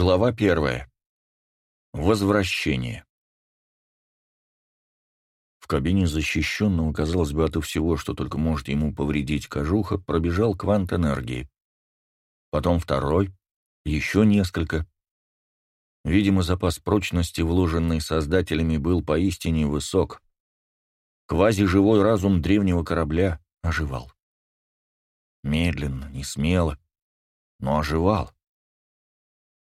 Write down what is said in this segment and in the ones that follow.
Глава первая. Возвращение. В кабине защищенного, казалось бы, ото всего, что только может ему повредить кожуха, пробежал квант энергии. Потом второй, еще несколько. Видимо, запас прочности, вложенный создателями, был поистине высок. Квази-живой разум древнего корабля оживал. Медленно, не смело, но оживал.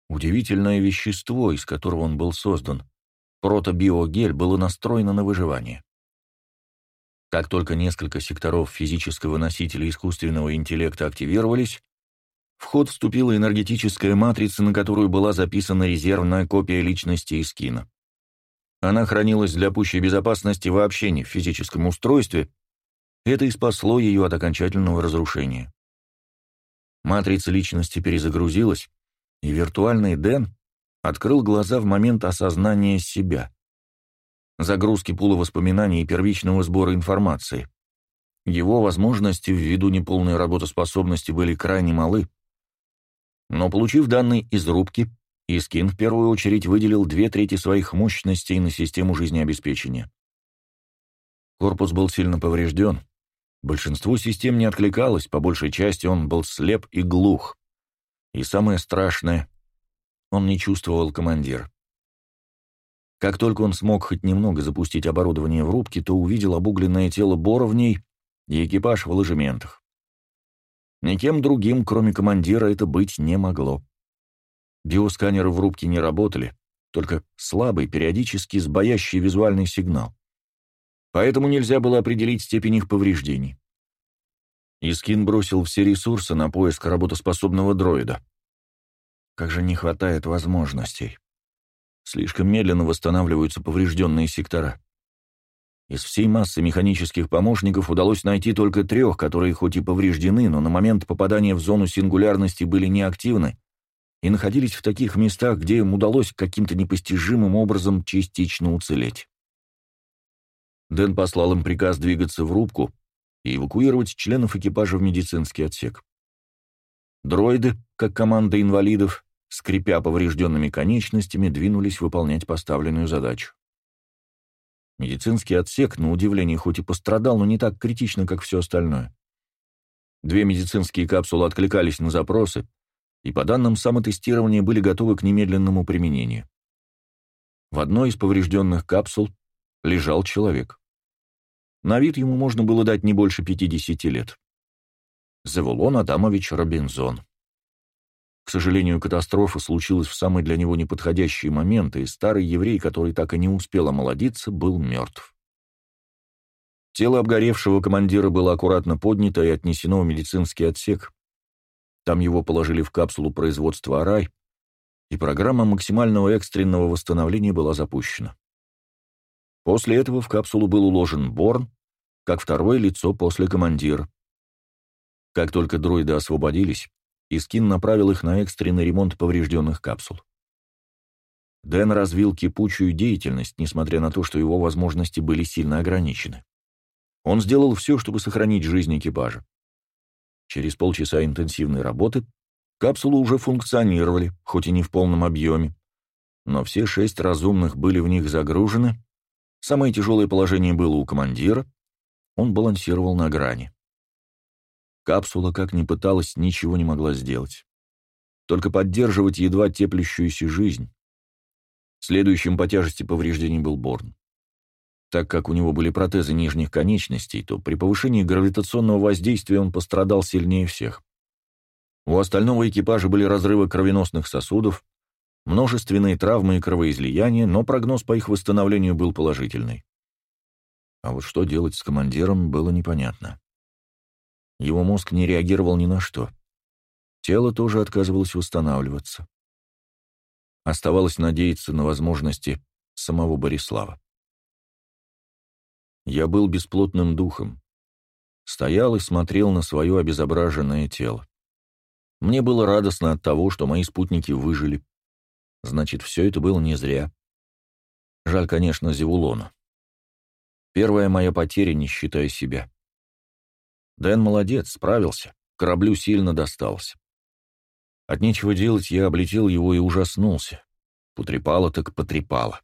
Удивительное вещество, из которого он был создан, протобиогель, было настроено на выживание. Как только несколько секторов физического носителя искусственного интеллекта активировались, в ход вступила энергетическая матрица, на которую была записана резервная копия личности Искина. Она хранилась для пущей безопасности вообще не в физическом устройстве, это и спасло ее от окончательного разрушения. Матрица личности перезагрузилась, и виртуальный Дэн открыл глаза в момент осознания себя. Загрузки пула воспоминаний и первичного сбора информации. Его возможности ввиду неполной работоспособности были крайне малы. Но получив данные из рубки, Искин в первую очередь выделил две трети своих мощностей на систему жизнеобеспечения. Корпус был сильно поврежден. Большинству систем не откликалось, по большей части он был слеп и глух. И самое страшное, он не чувствовал командир. Как только он смог хоть немного запустить оборудование в рубке, то увидел обугленное тело Боровней и экипаж в ложементах. Никем другим, кроме командира, это быть не могло. Биосканеры в рубке не работали, только слабый, периодически сбоящий визуальный сигнал. Поэтому нельзя было определить степень их повреждений. Искин бросил все ресурсы на поиск работоспособного дроида. Как же не хватает возможностей. Слишком медленно восстанавливаются поврежденные сектора. Из всей массы механических помощников удалось найти только трех, которые хоть и повреждены, но на момент попадания в зону сингулярности были неактивны и находились в таких местах, где им удалось каким-то непостижимым образом частично уцелеть. Дэн послал им приказ двигаться в рубку, и эвакуировать членов экипажа в медицинский отсек. Дроиды, как команда инвалидов, скрипя поврежденными конечностями, двинулись выполнять поставленную задачу. Медицинский отсек, на удивление, хоть и пострадал, но не так критично, как все остальное. Две медицинские капсулы откликались на запросы, и по данным самотестирования были готовы к немедленному применению. В одной из поврежденных капсул лежал человек. На вид ему можно было дать не больше 50 лет. Завулон Адамович Робинзон. К сожалению, катастрофа случилась в самый для него неподходящий момент, и старый еврей, который так и не успел омолодиться, был мертв. Тело обгоревшего командира было аккуратно поднято и отнесено в медицинский отсек. Там его положили в капсулу производства «Арай», и программа максимального экстренного восстановления была запущена. После этого в капсулу был уложен Борн, как второе лицо после командира. Как только дроиды освободились, Искин направил их на экстренный ремонт поврежденных капсул. Дэн развил кипучую деятельность, несмотря на то, что его возможности были сильно ограничены. Он сделал все, чтобы сохранить жизнь экипажа. Через полчаса интенсивной работы капсулы уже функционировали, хоть и не в полном объеме, но все шесть разумных были в них загружены, Самое тяжелое положение было у командира, он балансировал на грани. Капсула, как ни пыталась, ничего не могла сделать. Только поддерживать едва теплящуюся жизнь. Следующим по тяжести повреждений был Борн. Так как у него были протезы нижних конечностей, то при повышении гравитационного воздействия он пострадал сильнее всех. У остального экипажа были разрывы кровеносных сосудов, множественные травмы и кровоизлияния, но прогноз по их восстановлению был положительный. А вот что делать с командиром, было непонятно. Его мозг не реагировал ни на что. Тело тоже отказывалось восстанавливаться. Оставалось надеяться на возможности самого Борислава. Я был бесплотным духом. Стоял и смотрел на свое обезображенное тело. Мне было радостно от того, что мои спутники выжили, Значит, все это было не зря. Жаль, конечно, Зевулона. Первая моя потеря, не считая себя. Дэн молодец, справился. Кораблю сильно достался. От нечего делать я облетел его и ужаснулся. Потрепало так потрепало.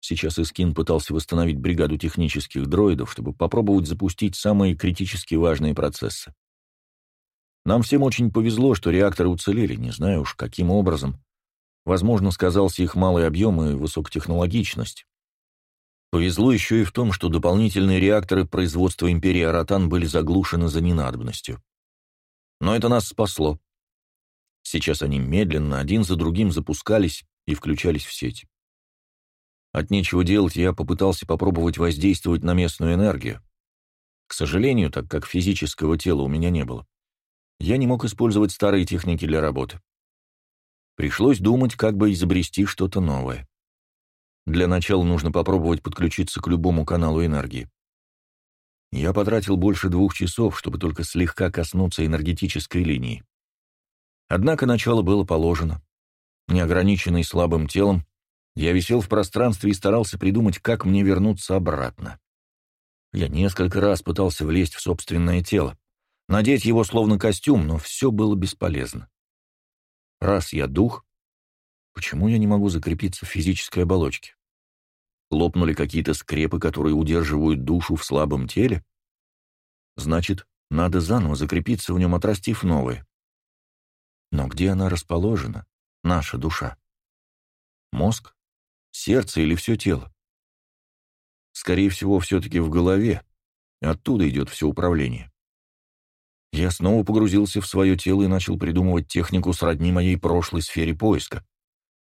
Сейчас Искин пытался восстановить бригаду технических дроидов, чтобы попробовать запустить самые критически важные процессы. Нам всем очень повезло, что реакторы уцелели, не знаю уж каким образом. Возможно, сказался их малый объем и высокотехнологичность. Повезло еще и в том, что дополнительные реакторы производства Империи Аратан были заглушены за ненадобностью. Но это нас спасло. Сейчас они медленно, один за другим запускались и включались в сеть. От нечего делать я попытался попробовать воздействовать на местную энергию. К сожалению, так как физического тела у меня не было, я не мог использовать старые техники для работы. Пришлось думать, как бы изобрести что-то новое. Для начала нужно попробовать подключиться к любому каналу энергии. Я потратил больше двух часов, чтобы только слегка коснуться энергетической линии. Однако начало было положено. Неограниченный слабым телом, я висел в пространстве и старался придумать, как мне вернуться обратно. Я несколько раз пытался влезть в собственное тело, надеть его словно костюм, но все было бесполезно. Раз я дух, почему я не могу закрепиться в физической оболочке? Лопнули какие-то скрепы, которые удерживают душу в слабом теле? Значит, надо заново закрепиться в нем, отрастив новое. Но где она расположена, наша душа? Мозг? Сердце или все тело? Скорее всего, все-таки в голове. Оттуда идет все управление. Я снова погрузился в свое тело и начал придумывать технику сродни моей прошлой сфере поиска.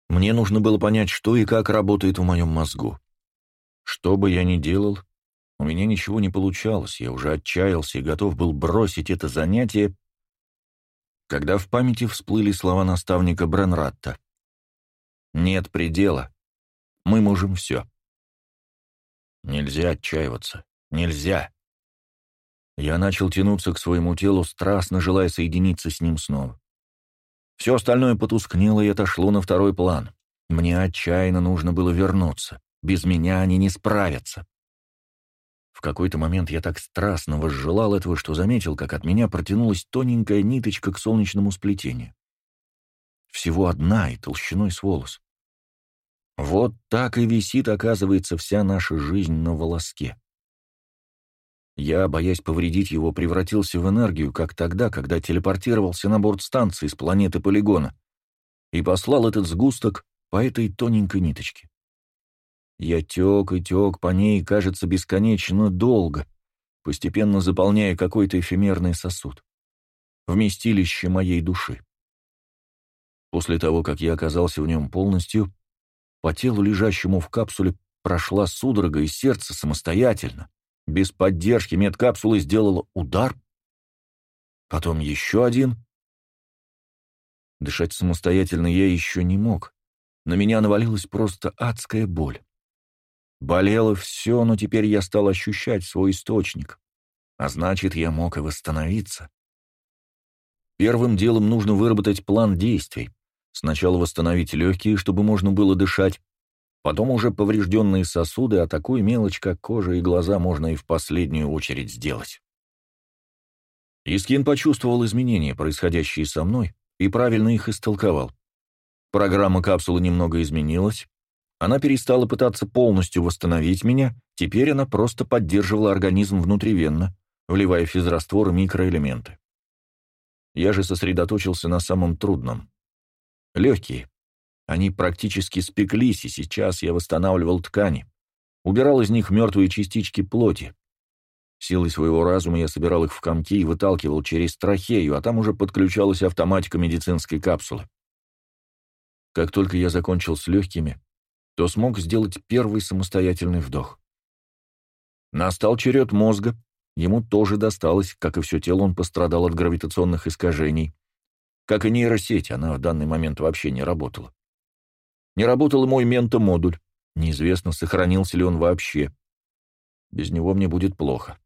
Мне нужно было понять, что и как работает в моем мозгу. Что бы я ни делал, у меня ничего не получалось, я уже отчаялся и готов был бросить это занятие, когда в памяти всплыли слова наставника Бренратта. «Нет предела. Мы можем все». Нельзя отчаиваться. Нельзя. Я начал тянуться к своему телу, страстно желая соединиться с ним снова. Все остальное потускнело и отошло на второй план. Мне отчаянно нужно было вернуться. Без меня они не справятся. В какой-то момент я так страстно возжелал этого, что заметил, как от меня протянулась тоненькая ниточка к солнечному сплетению. Всего одна и толщиной с волос. Вот так и висит, оказывается, вся наша жизнь на волоске. Я, боясь повредить его, превратился в энергию, как тогда, когда телепортировался на борт станции с планеты Полигона и послал этот сгусток по этой тоненькой ниточке. Я тек и тек по ней, кажется, бесконечно долго, постепенно заполняя какой-то эфемерный сосуд. Вместилище моей души. После того, как я оказался в нем полностью, по телу, лежащему в капсуле, прошла судорога, и сердце самостоятельно, без поддержки медкапсулы, сделало удар, потом еще один. Дышать самостоятельно я еще не мог. На меня навалилась просто адская боль. Болело все, но теперь я стал ощущать свой источник. А значит, я мог и восстановиться. Первым делом нужно выработать план действий. Сначала восстановить легкие, чтобы можно было дышать. Потом уже поврежденные сосуды, а такую мелочь, как кожа и глаза, можно и в последнюю очередь сделать. Искин почувствовал изменения, происходящие со мной, и правильно их истолковал. Программа капсулы немного изменилась, она перестала пытаться полностью восстановить меня, теперь она просто поддерживала организм внутривенно, вливая в физраствор микроэлементы. Я же сосредоточился на самом трудном. Легкие. Они практически спеклись, и сейчас я восстанавливал ткани, убирал из них мертвые частички плоти. Силой своего разума я собирал их в комки и выталкивал через трахею, а там уже подключалась автоматика медицинской капсулы. Как только я закончил с легкими, то смог сделать первый самостоятельный вдох. Настал черед мозга, ему тоже досталось, как и все тело он пострадал от гравитационных искажений. Как и нейросеть, она в данный момент вообще не работала. Не работал мой ментомодуль, неизвестно, сохранился ли он вообще. Без него мне будет плохо.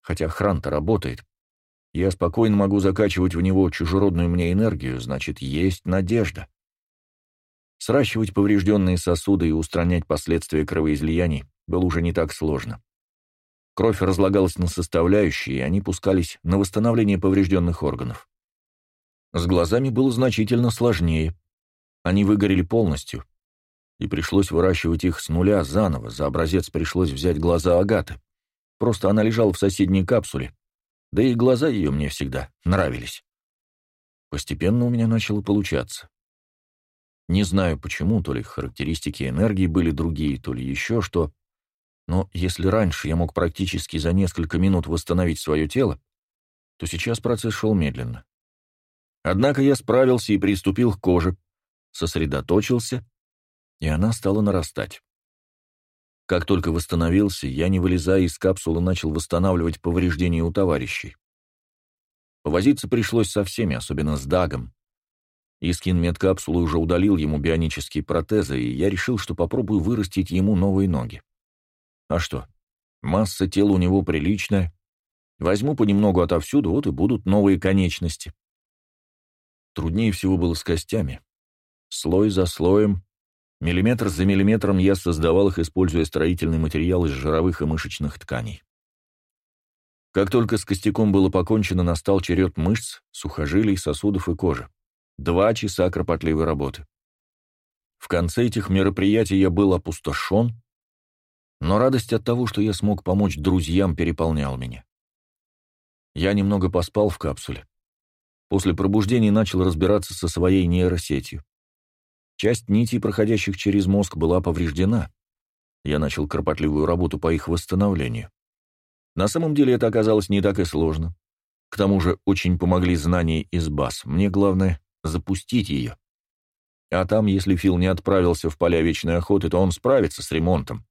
Хотя хран-то работает. Я спокойно могу закачивать в него чужеродную мне энергию, значит, есть надежда. Сращивать поврежденные сосуды и устранять последствия кровоизлияний было уже не так сложно. Кровь разлагалась на составляющие, и они пускались на восстановление поврежденных органов. С глазами было значительно сложнее. Они выгорели полностью, и пришлось выращивать их с нуля заново, за образец пришлось взять глаза Агаты. Просто она лежала в соседней капсуле, да и глаза ее мне всегда нравились. Постепенно у меня начало получаться. Не знаю почему, то ли характеристики энергии были другие, то ли еще что, но если раньше я мог практически за несколько минут восстановить свое тело, то сейчас процесс шел медленно. Однако я справился и приступил к коже, сосредоточился, и она стала нарастать. Как только восстановился, я, не вылезая из капсулы, начал восстанавливать повреждения у товарищей. Повозиться пришлось со всеми, особенно с Дагом. Искин медкапсулы уже удалил ему бионические протезы, и я решил, что попробую вырастить ему новые ноги. А что? Масса тела у него приличная. Возьму понемногу отовсюду, вот и будут новые конечности. Труднее всего было с костями. Слой за слоем, миллиметр за миллиметром я создавал их, используя строительный материал из жировых и мышечных тканей. Как только с костяком было покончено, настал черед мышц, сухожилий, сосудов и кожи. Два часа кропотливой работы. В конце этих мероприятий я был опустошен, но радость от того, что я смог помочь друзьям, переполняла меня. Я немного поспал в капсуле. После пробуждения начал разбираться со своей нейросетью. Часть нитей, проходящих через мозг, была повреждена. Я начал кропотливую работу по их восстановлению. На самом деле это оказалось не так и сложно. К тому же очень помогли знания из баз. Мне главное — запустить ее. А там, если Фил не отправился в поля вечной охоты, то он справится с ремонтом.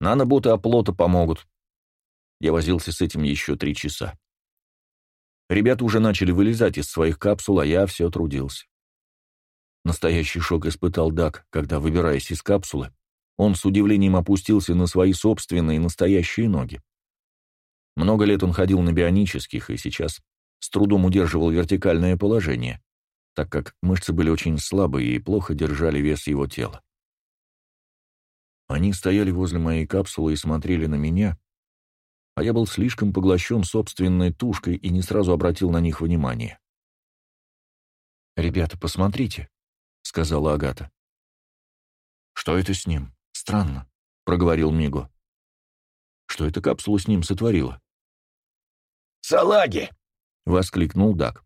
Наноботы оплота помогут. Я возился с этим еще три часа. Ребята уже начали вылезать из своих капсул, а я все трудился. Настоящий шок испытал Дак, когда, выбираясь из капсулы, он с удивлением опустился на свои собственные настоящие ноги. Много лет он ходил на бионических и сейчас с трудом удерживал вертикальное положение, так как мышцы были очень слабые и плохо держали вес его тела. Они стояли возле моей капсулы и смотрели на меня, а я был слишком поглощен собственной тушкой и не сразу обратил на них внимание. «Ребята, посмотрите», — сказала Агата. «Что это с ним? Странно», — проговорил Миго. «Что эта капсула с ним сотворила?» «Салаги!» — воскликнул Дак.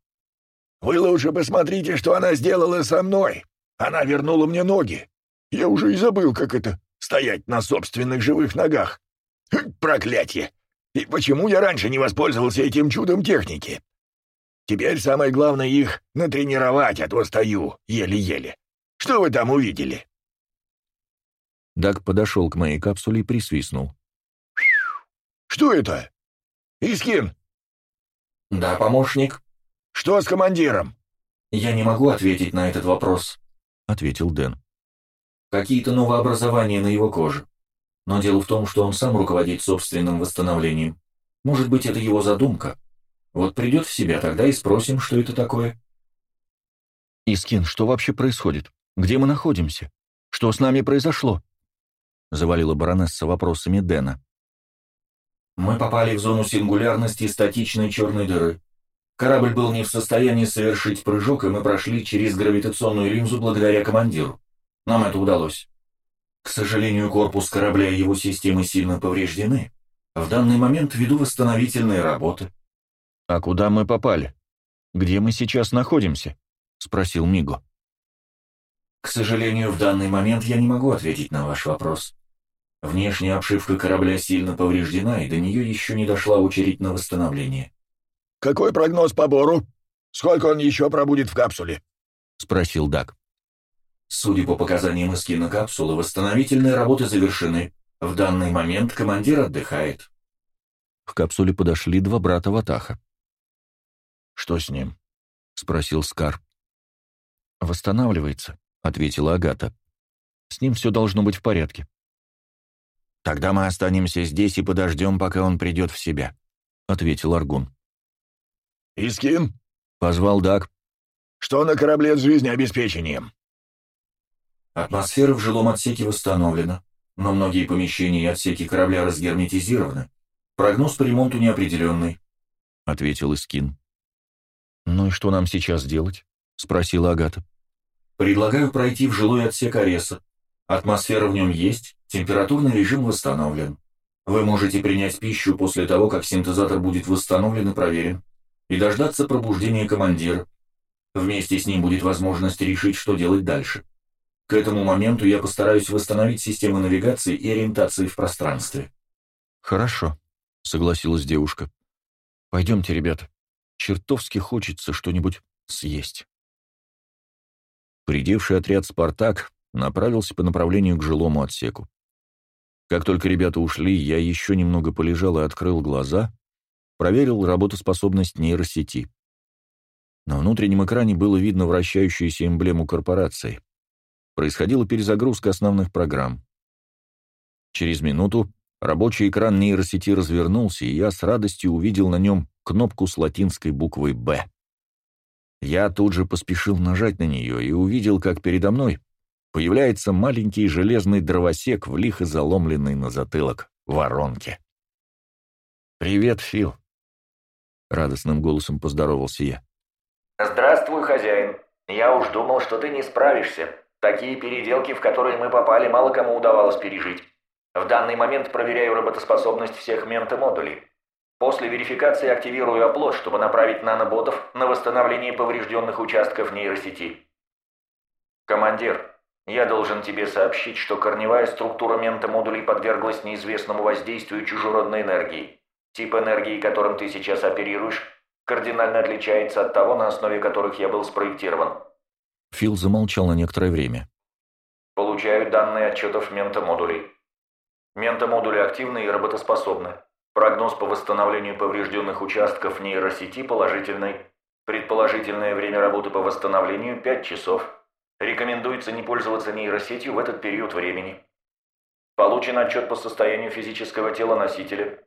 «Вы лучше посмотрите, что она сделала со мной. Она вернула мне ноги. Я уже и забыл, как это — стоять на собственных живых ногах. Проклятье! И почему я раньше не воспользовался этим чудом техники? Теперь самое главное их натренировать, а то стою еле-еле. Что вы там увидели?» Даг подошел к моей капсуле и присвистнул. «Что это? Искин?» «Да, помощник». «Что с командиром?» «Я не могу ответить на этот вопрос», — ответил Дэн. «Какие-то новообразования на его коже. Но дело в том, что он сам руководит собственным восстановлением. Может быть, это его задумка. Вот придет в себя, тогда и спросим, что это такое. «Искин, что вообще происходит? Где мы находимся? Что с нами произошло?» Завалила баронесса вопросами Дэна. «Мы попали в зону сингулярности статичной черной дыры. Корабль был не в состоянии совершить прыжок, и мы прошли через гравитационную линзу благодаря командиру. Нам это удалось. К сожалению, корпус корабля и его системы сильно повреждены. В данный момент веду восстановительные работы. «А куда мы попали? Где мы сейчас находимся?» — спросил Миго. «К сожалению, в данный момент я не могу ответить на ваш вопрос. Внешняя обшивка корабля сильно повреждена, и до нее еще не дошла очередь на восстановление». «Какой прогноз по Бору? Сколько он еще пробудет в капсуле?» — спросил Дак. Судя по показаниям из кинокапсулы, восстановительные работы завершены. В данный момент командир отдыхает. В капсуле подошли два брата Ватаха. «Что с ним?» — спросил Скар. «Восстанавливается», — ответила Агата. «С ним все должно быть в порядке». «Тогда мы останемся здесь и подождем, пока он придет в себя», — ответил Аргун. «Искин?» — позвал Даг. «Что на корабле с жизнеобеспечением?» Атмосфера в жилом отсеке восстановлена, но многие помещения и отсеки корабля разгерметизированы. Прогноз по ремонту неопределенный», — ответил Искин. «Ну и что нам сейчас делать?» — спросила Агата. «Предлагаю пройти в жилой отсек Ареса. Атмосфера в нем есть, температурный режим восстановлен. Вы можете принять пищу после того, как синтезатор будет восстановлен и проверен, и дождаться пробуждения командира. Вместе с ним будет возможность решить, что делать дальше. К этому моменту я постараюсь восстановить систему навигации и ориентации в пространстве». «Хорошо», — согласилась девушка. «Пойдемте, ребята. Чертовски хочется что-нибудь съесть». Придевший отряд «Спартак» направился по направлению к жилому отсеку. Как только ребята ушли, я еще немного полежал и открыл глаза, проверил работоспособность нейросети. На внутреннем экране было видно вращающуюся эмблему корпорации. Происходила перезагрузка основных программ. Через минуту рабочий экран нейросети развернулся, и я с радостью увидел на нем кнопку с латинской буквой «Б». Я тут же поспешил нажать на нее и увидел, как передо мной появляется маленький железный дровосек в лихо заломленной на затылок воронке. «Привет, Фил!» — радостным голосом поздоровался я. «Здравствуй, хозяин. Я уж думал, что ты не справишься. Такие переделки, в которые мы попали, мало кому удавалось пережить. В данный момент проверяю работоспособность всех ментомодулей. После верификации активирую оплот, чтобы направить наноботов на восстановление поврежденных участков нейросети. Командир, я должен тебе сообщить, что корневая структура ментомодулей подверглась неизвестному воздействию чужеродной энергии. Тип энергии, которым ты сейчас оперируешь, кардинально отличается от того, на основе которых я был спроектирован. Фил замолчал на некоторое время. Получаю данные отчетов ментомодулей. Ментомодули активны и работоспособны. Прогноз по восстановлению поврежденных участков нейросети положительный. Предположительное время работы по восстановлению 5 часов. Рекомендуется не пользоваться нейросетью в этот период времени. Получен отчет по состоянию физического тела носителя.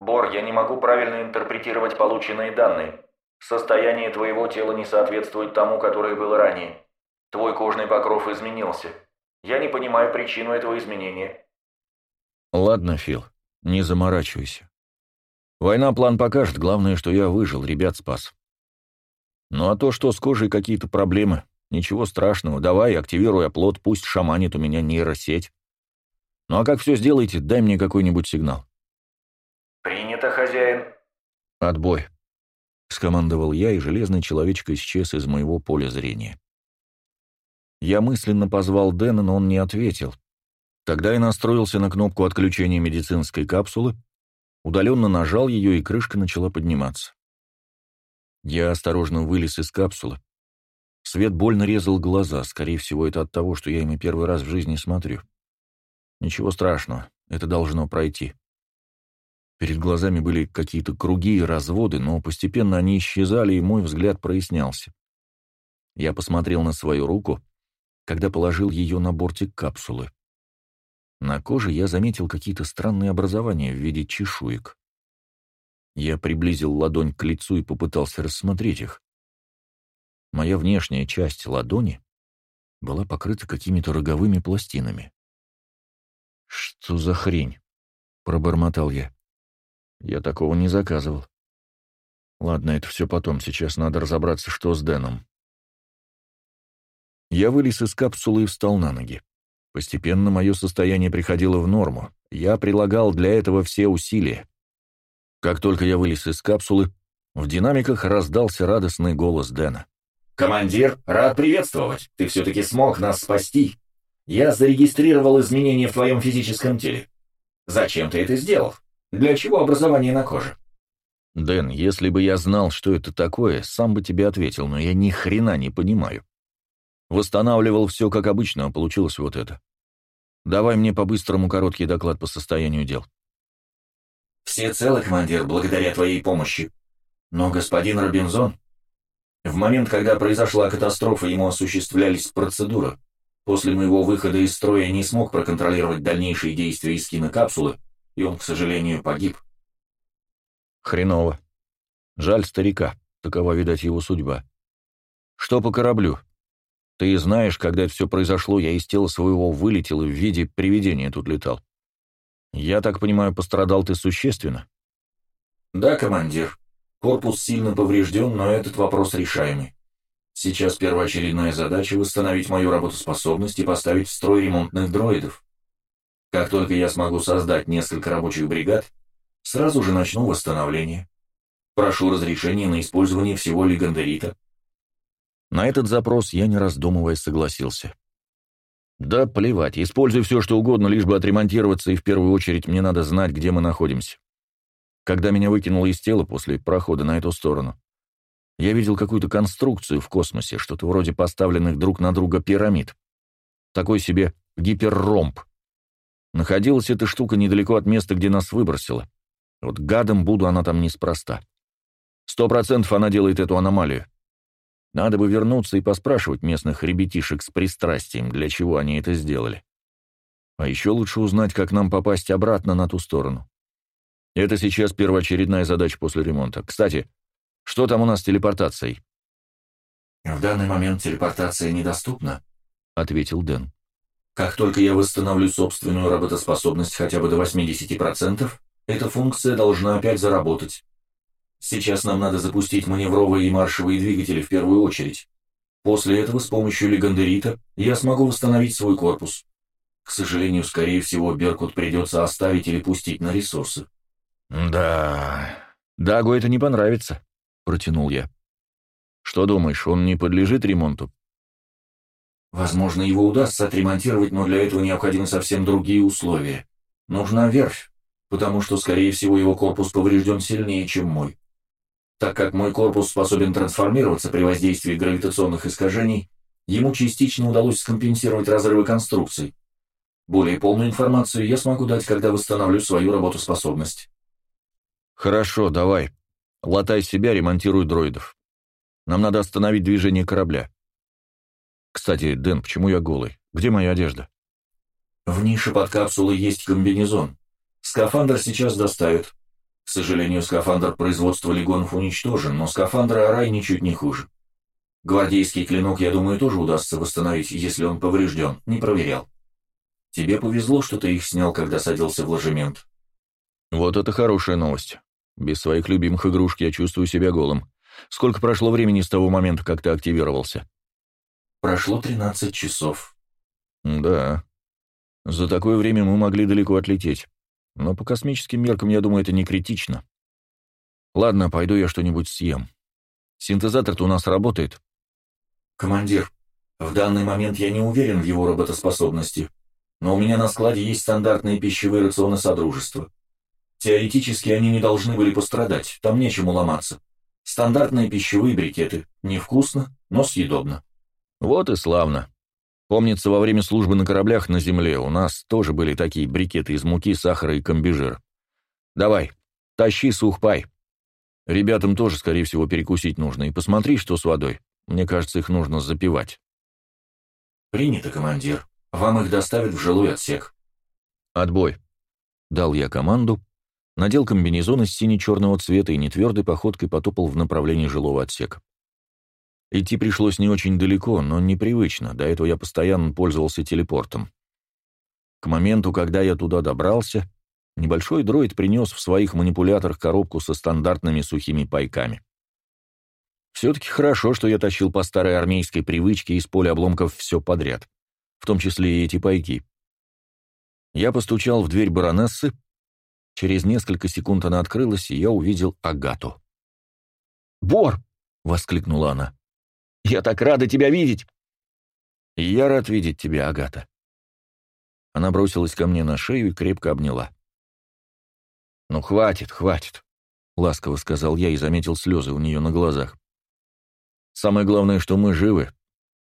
Бор, я не могу правильно интерпретировать полученные данные. Состояние твоего тела не соответствует тому, которое было ранее. Твой кожный покров изменился. Я не понимаю причину этого изменения. Ладно, Фил, не заморачивайся. Война план покажет, главное, что я выжил, ребят спас. Ну а то, что с кожей какие-то проблемы, Ничего страшного, давай, активируй оплот, пусть шаманит у меня нейросеть. Ну а как все сделаете, дай мне какой-нибудь сигнал. Принято, хозяин. Отбой. Скомандовал я, и железный человечек исчез из моего поля зрения. Я мысленно позвал Дэна, но он не ответил. Тогда я настроился на кнопку отключения медицинской капсулы, удаленно нажал ее, и крышка начала подниматься. Я осторожно вылез из капсулы, Свет больно резал глаза, скорее всего, это от того, что я ими первый раз в жизни смотрю. Ничего страшного, это должно пройти. Перед глазами были какие-то круги и разводы, но постепенно они исчезали, и мой взгляд прояснялся. Я посмотрел на свою руку, когда положил ее на бортик капсулы. На коже я заметил какие-то странные образования в виде чешуек. Я приблизил ладонь к лицу и попытался рассмотреть их. Моя внешняя часть ладони была покрыта какими-то роговыми пластинами. «Что за хрень?» — пробормотал я. «Я такого не заказывал. Ладно, это все потом, сейчас надо разобраться, что с Дэном». Я вылез из капсулы и встал на ноги. Постепенно мое состояние приходило в норму. Я прилагал для этого все усилия. Как только я вылез из капсулы, в динамиках раздался радостный голос Дэна. «Командир, рад приветствовать. Ты все-таки смог нас спасти. Я зарегистрировал изменения в твоем физическом теле. Зачем ты это сделал? Для чего образование на коже?» «Дэн, если бы я знал, что это такое, сам бы тебе ответил, но я ни хрена не понимаю. Восстанавливал все как обычно, а получилось вот это. Давай мне по-быстрому короткий доклад по состоянию дел». «Все целы, командир, благодаря твоей помощи. Но господин Робинзон...» В момент, когда произошла катастрофа, ему осуществлялись процедуры. После моего выхода из строя не смог проконтролировать дальнейшие действия Искина капсулы, и он, к сожалению, погиб. Хреново. Жаль старика, такова, видать, его судьба. Что по кораблю? Ты знаешь, когда это все произошло, я из тела своего вылетел и в виде привидения тут летал. Я так понимаю, пострадал ты существенно? Да, командир. Корпус сильно поврежден, но этот вопрос решаемый. Сейчас первоочередная задача — восстановить мою работоспособность и поставить в строй ремонтных дроидов. Как только я смогу создать несколько рабочих бригад, сразу же начну восстановление. Прошу разрешения на использование всего легендарита. На этот запрос я, не раздумывая, согласился. Да плевать, используй все, что угодно, лишь бы отремонтироваться, и в первую очередь мне надо знать, где мы находимся. Когда меня выкинуло из тела после прохода на эту сторону, я видел какую-то конструкцию в космосе, что-то вроде поставленных друг на друга пирамид. Такой себе гиперромб. Находилась эта штука недалеко от места, где нас выбросило. Вот гадом буду она там неспроста. Сто процентов она делает эту аномалию. Надо бы вернуться и поспрашивать местных ребятишек с пристрастием, для чего они это сделали. А еще лучше узнать, как нам попасть обратно на ту сторону. Это сейчас первоочередная задача после ремонта. Кстати, что там у нас с телепортацией?» «В данный момент телепортация недоступна», — ответил Дэн. «Как только я восстановлю собственную работоспособность хотя бы до 80%, эта функция должна опять заработать. Сейчас нам надо запустить маневровые и маршевые двигатели в первую очередь. После этого с помощью легендерита я смогу восстановить свой корпус. К сожалению, скорее всего, Беркут придется оставить или пустить на ресурсы. «Да... Дагу это не понравится», — протянул я. «Что думаешь, он не подлежит ремонту?» «Возможно, его удастся отремонтировать, но для этого необходимы совсем другие условия. Нужна верфь, потому что, скорее всего, его корпус поврежден сильнее, чем мой. Так как мой корпус способен трансформироваться при воздействии гравитационных искажений, ему частично удалось скомпенсировать разрывы конструкций. Более полную информацию я смогу дать, когда восстановлю свою работоспособность. Хорошо, давай. Латай себя, ремонтируй дроидов. Нам надо остановить движение корабля. Кстати, Дэн, почему я голый? Где моя одежда? В нише под капсулой есть комбинезон. Скафандр сейчас доставят. К сожалению, скафандр производства легонов уничтожен, но скафандр Арай ничуть не хуже. Гвардейский клинок, я думаю, тоже удастся восстановить, если он поврежден. Не проверял. Тебе повезло, что ты их снял, когда садился в ложемент. Вот это хорошая новость. Без своих любимых игрушек я чувствую себя голым. Сколько прошло времени с того момента, как ты активировался? Прошло 13 часов. Да. За такое время мы могли далеко отлететь. Но по космическим меркам, я думаю, это не критично. Ладно, пойду я что-нибудь съем. Синтезатор-то у нас работает. Командир, в данный момент я не уверен в его работоспособности, но у меня на складе есть стандартные пищевые рационы Содружества. Теоретически они не должны были пострадать, там нечему ломаться. Стандартные пищевые брикеты. Невкусно, но съедобно. Вот и славно. Помнится, во время службы на кораблях на Земле у нас тоже были такие брикеты из муки, сахара и комбижир. Давай, тащи сухпай. Ребятам тоже, скорее всего, перекусить нужно. И посмотри, что с водой. Мне кажется, их нужно запивать. Принято, командир. Вам их доставят в жилой отсек. Отбой. Дал я команду, надел комбинезон из сине-черного цвета и нетвердой походкой потопал в направлении жилого отсека. Идти пришлось не очень далеко, но непривычно, до этого я постоянно пользовался телепортом. К моменту, когда я туда добрался, небольшой дроид принес в своих манипуляторах коробку со стандартными сухими пайками. Все-таки хорошо, что я тащил по старой армейской привычке из поля обломков все подряд, в том числе и эти пайки. Я постучал в дверь баронессы, через несколько секунд она открылась, и я увидел Агату. «Бор!» — воскликнула она. Я так рада тебя видеть!» «Я рад видеть тебя, Агата». Она бросилась ко мне на шею и крепко обняла. «Ну, хватит, хватит», — ласково сказал я и заметил слезы у нее на глазах. «Самое главное, что мы живы.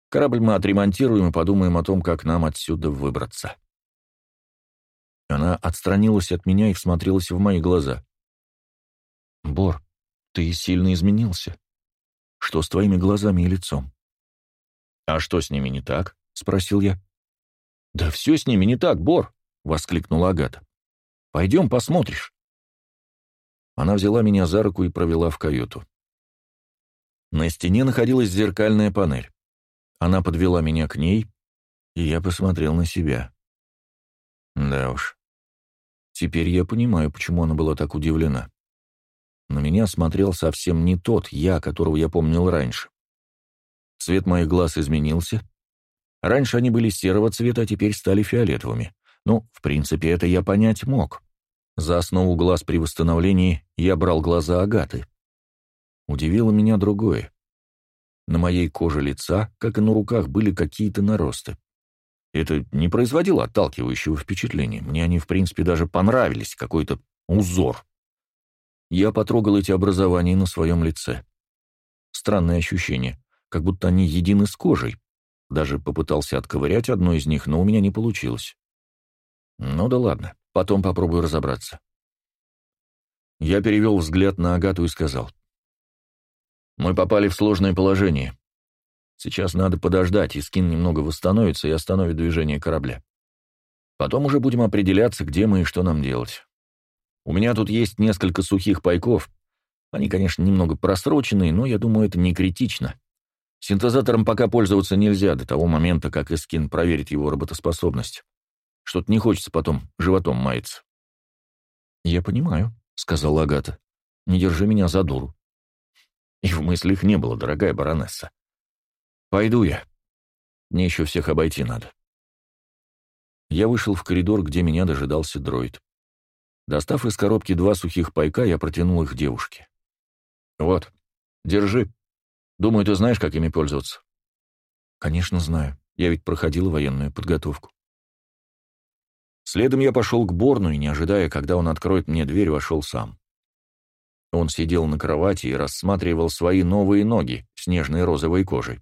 Корабль мы отремонтируем и подумаем о том, как нам отсюда выбраться». Она отстранилась от меня и всмотрелась в мои глаза. «Бор, ты сильно изменился. Что с твоими глазами и лицом?» «А что с ними не так?» — спросил я. «Да все с ними не так, Бор!» — воскликнула Агата. «Пойдем посмотришь». Она взяла меня за руку и провела в каюту. На стене находилась зеркальная панель. Она подвела меня к ней, и я посмотрел на себя. Да уж. Теперь я понимаю, почему она была так удивлена. На меня смотрел совсем не тот я, которого я помнил раньше. Цвет моих глаз изменился. Раньше они были серого цвета, а теперь стали фиолетовыми. Ну, в принципе, это я понять мог. За основу глаз при восстановлении я брал глаза Агаты. Удивило меня другое. На моей коже лица, как и на руках, были какие-то наросты. Это не производило отталкивающего впечатления. Мне они, в принципе, даже понравились, какой-то узор. Я потрогал эти образования на своем лице. Странное ощущение, как будто они едины с кожей. Даже попытался отковырять одно из них, но у меня не получилось. Ну да ладно, потом попробую разобраться. Я перевел взгляд на Агату и сказал. Мы попали в сложное положение. Сейчас надо подождать, и скин немного восстановится и остановит движение корабля. Потом уже будем определяться, где мы и что нам делать. У меня тут есть несколько сухих пайков. Они, конечно, немного просроченные, но я думаю, это не критично. Синтезатором пока пользоваться нельзя до того момента, как Искин проверит его работоспособность. Что-то не хочется потом животом маяться. «Я понимаю», — сказала Агата. «Не держи меня за дуру». И в мыслях не было, дорогая баронесса. «Пойду я. Мне еще всех обойти надо». Я вышел в коридор, где меня дожидался дроид. Достав из коробки два сухих пайка, я протянул их девушке. «Вот, держи. Думаю, ты знаешь, как ими пользоваться». «Конечно, знаю. Я ведь проходила военную подготовку». Следом я пошел к Борну и, не ожидая, когда он откроет мне дверь, вошел сам. Он сидел на кровати и рассматривал свои новые ноги с нежной розовой кожей.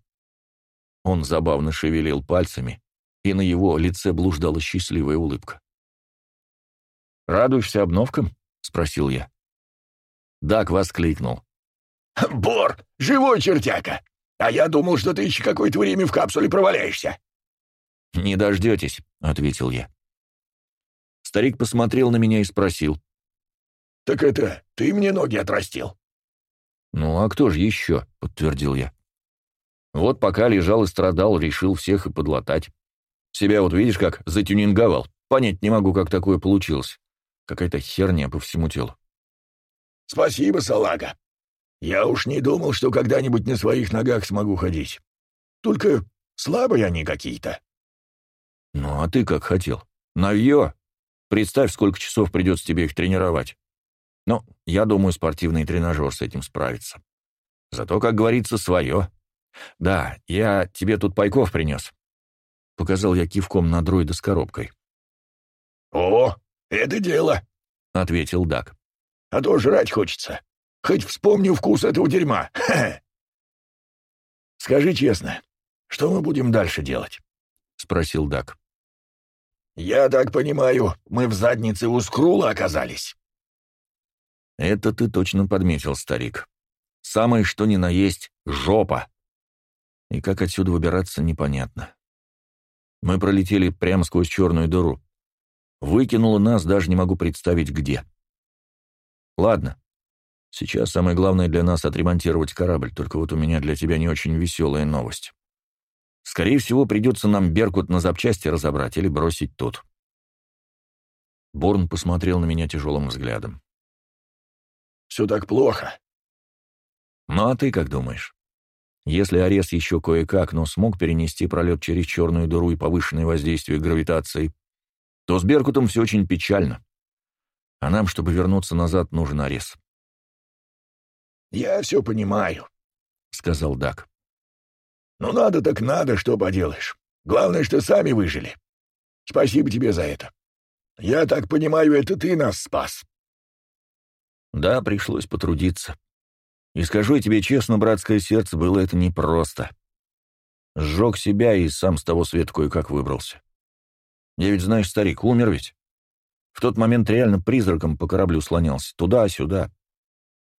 Он забавно шевелил пальцами, и на его лице блуждала счастливая улыбка. «Радуешься обновкам?» — спросил я. Дак воскликнул. «Бор, живой чертяка! А я думал, что ты еще какое-то время в капсуле проваляешься». «Не дождетесь», — ответил я. Старик посмотрел на меня и спросил. «Так это ты мне ноги отрастил?» «Ну, а кто же еще?» — подтвердил я. «Вот пока лежал и страдал, решил всех и подлатать. Себя вот видишь, как затюнинговал. Понять не могу, как такое получилось. Какая-то херня по всему телу». «Спасибо, салага. Я уж не думал, что когда-нибудь на своих ногах смогу ходить. Только слабые они какие-то». «Ну, а ты как хотел? Навье? Представь, сколько часов придется тебе их тренировать. Но я думаю, спортивный тренажер с этим справится. Зато, как говорится, свое. Да, я тебе тут пайков принес. Показал я кивком на дроида с коробкой. «О, это дело», — ответил Дак. «А то жрать хочется. Хоть вспомню вкус этого дерьма. Ха -ха. Скажи честно, что мы будем дальше делать?» — спросил Дак. «Я так понимаю, мы в заднице у Скрула оказались?» Это ты точно подметил, старик. Самое что ни на есть — жопа. И как отсюда выбираться, непонятно. Мы пролетели прямо сквозь черную дыру. Выкинуло нас, даже не могу представить, где. Ладно. Сейчас самое главное для нас — отремонтировать корабль, только вот у меня для тебя не очень веселая новость. Скорее всего, придется нам Беркут на запчасти разобрать или бросить тут. Борн посмотрел на меня тяжелым взглядом все так плохо». «Ну а ты как думаешь? Если Арес еще кое-как, но смог перенести пролет через черную дыру и повышенное воздействие гравитации, то с Беркутом все очень печально. А нам, чтобы вернуться назад, нужен Арес». «Я все понимаю», — сказал Дак. «Ну надо так надо, что поделаешь. Главное, что сами выжили. Спасибо тебе за это. Я так понимаю, это ты нас спас». Да, пришлось потрудиться. И скажу я тебе честно, братское сердце, было это непросто. Сжег себя и сам с того света кое-как выбрался. Я ведь, знаешь, старик, умер ведь. В тот момент реально призраком по кораблю слонялся, туда-сюда.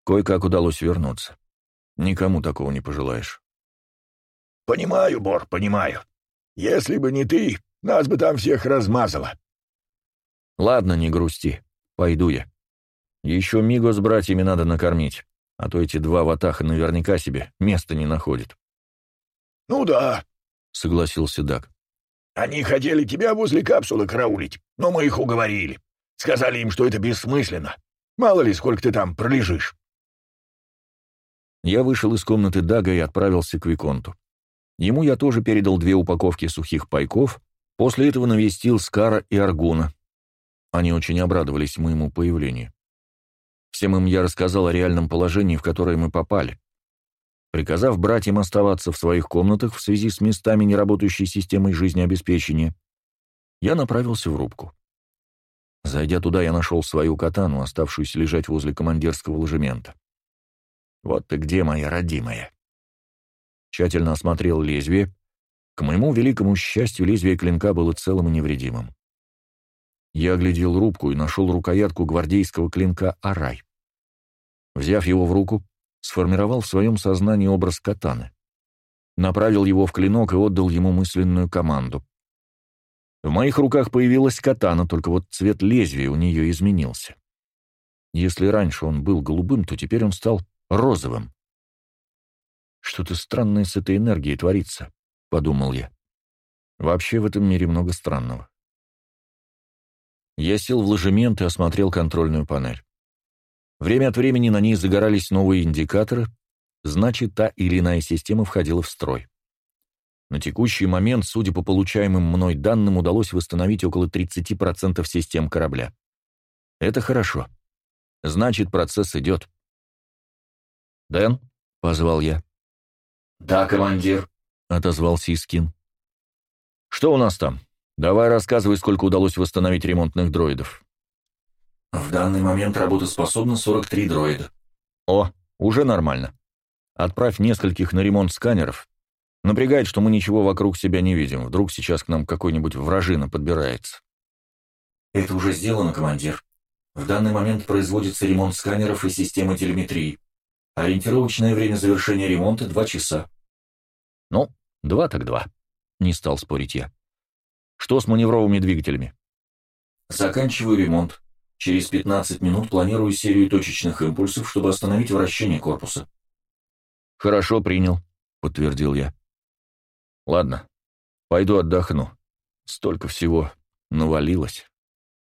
Кое-как удалось вернуться. Никому такого не пожелаешь. «Понимаю, Бор, понимаю. Если бы не ты, нас бы там всех размазало». «Ладно, не грусти. Пойду я. Еще Миго с братьями надо накормить, а то эти два ватаха наверняка себе места не находят. «Ну да», — согласился Дак. «Они хотели тебя возле капсулы караулить, но мы их уговорили. Сказали им, что это бессмысленно. Мало ли, сколько ты там пролежишь. Я вышел из комнаты Дага и отправился к Виконту. Ему я тоже передал две упаковки сухих пайков, после этого навестил Скара и Аргуна. Они очень обрадовались моему появлению. Всем им я рассказал о реальном положении, в которое мы попали. Приказав братьям оставаться в своих комнатах в связи с местами неработающей системой жизнеобеспечения, я направился в рубку. Зайдя туда, я нашел свою катану, оставшуюся лежать возле командирского ложемента. Вот ты где, моя родимая. Тщательно осмотрел лезвие. К моему великому счастью, лезвие клинка было целым и невредимым. Я оглядел рубку и нашел рукоятку гвардейского клинка «Арай». Взяв его в руку, сформировал в своем сознании образ катаны. Направил его в клинок и отдал ему мысленную команду. В моих руках появилась катана, только вот цвет лезвия у нее изменился. Если раньше он был голубым, то теперь он стал розовым. «Что-то странное с этой энергией творится», — подумал я. «Вообще в этом мире много странного». Я сел в ложемент и осмотрел контрольную панель. Время от времени на ней загорались новые индикаторы, значит, та или иная система входила в строй. На текущий момент, судя по получаемым мной данным, удалось восстановить около 30% систем корабля. Это хорошо. Значит, процесс идет. «Дэн?» — позвал я. «Да, командир», — отозвался Искин. «Что у нас там? Давай рассказывай, сколько удалось восстановить ремонтных дроидов». «В данный момент работоспособно 43 дроида». «О, уже нормально. Отправь нескольких на ремонт сканеров. Напрягает, что мы ничего вокруг себя не видим. Вдруг сейчас к нам какой-нибудь вражина подбирается». «Это уже сделано, командир. В данный момент производится ремонт сканеров и системы телеметрии. Ориентировочное время завершения ремонта — два часа. Ну, два так два. Не стал спорить я. Что с маневровыми двигателями? Заканчиваю ремонт. Через 15 минут планирую серию точечных импульсов, чтобы остановить вращение корпуса. Хорошо, принял, подтвердил я. Ладно, пойду отдохну. Столько всего навалилось.